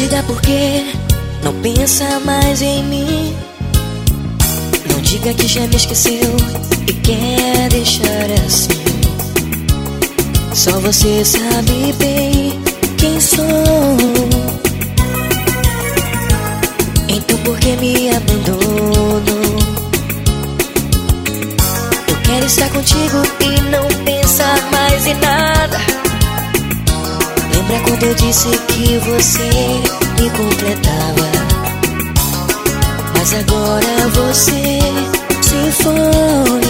diga por que não pensa mais em mim. Não diga que já me esqueceu e quer deixar assim. Só você sabe bem quem sou. Então por que me abandonou? Eu quero estar contigo e não pensar mais em nada. Quando eu disse que você me completava? Mas agora você se foi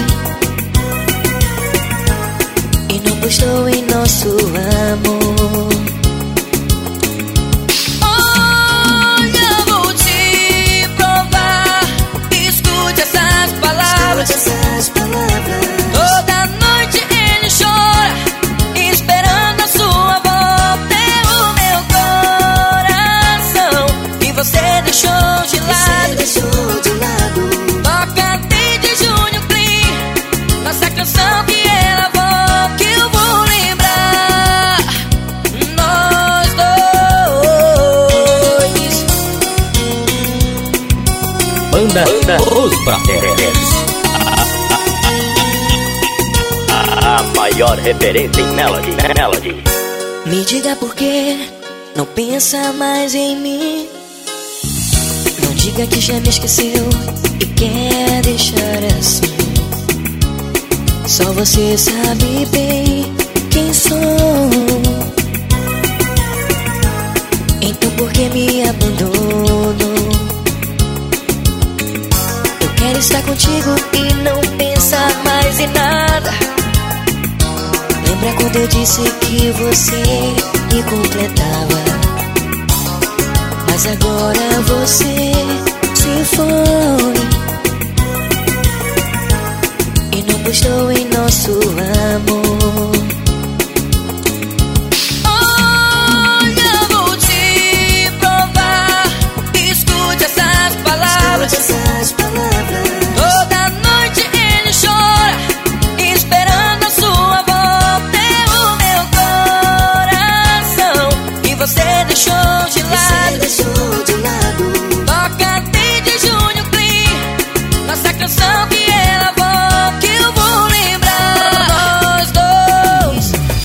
E não gostou em nosso Banda, Os Brothers. A maior referência em Melody. Melody. Me diga por que não pensa mais em mim. Não diga que já me esqueceu e quer deixar assim. Só você sabe bem quem sou. Contigo e não pensar mais em nada. Lembra quando eu disse que você me completava? Mas agora você